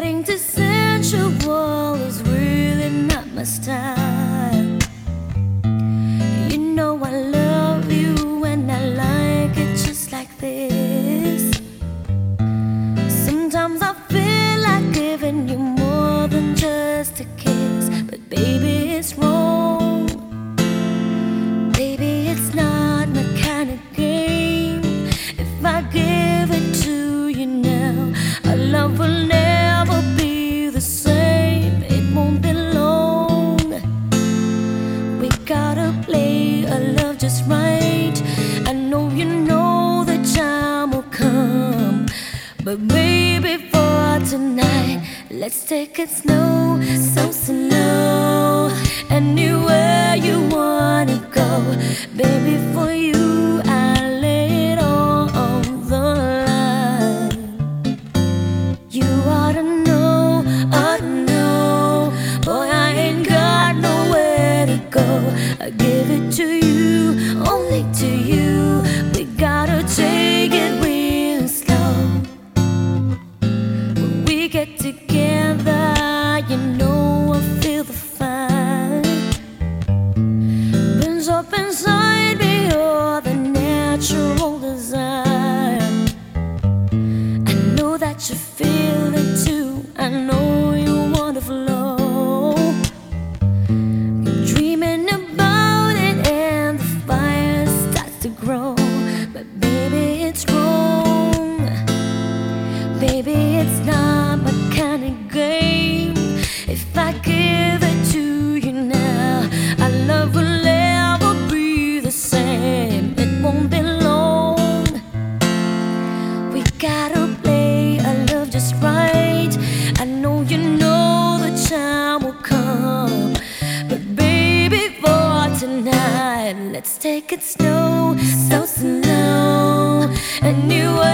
Getting to sensual is really not my style. baby, for tonight. Let's take it slow, so slow. Anywhere you wanna go, baby, for you. such a. let's take it slow, so slow. A new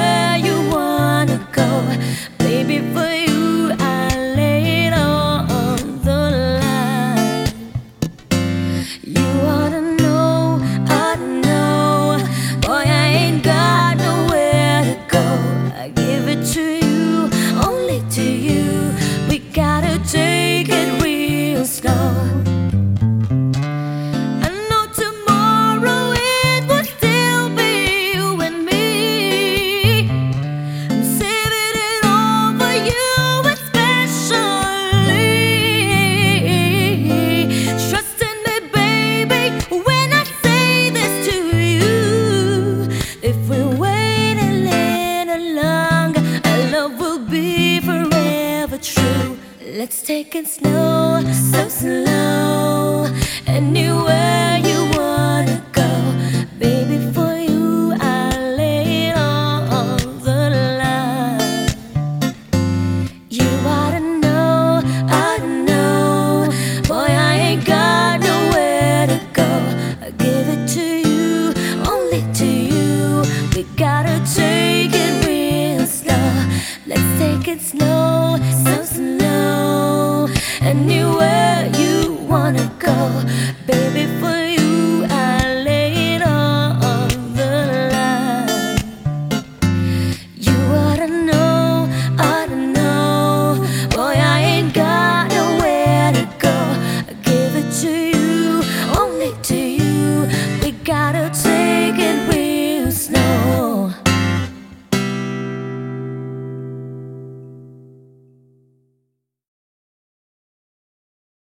Let's take it slow, so slow. Anywhere you wanna go, baby, for you I lay all the line. You oughta know, I know, boy, I ain't got nowhere to go. I give it to you, only to you. We gotta take it real slow. Let's take it slow. wanna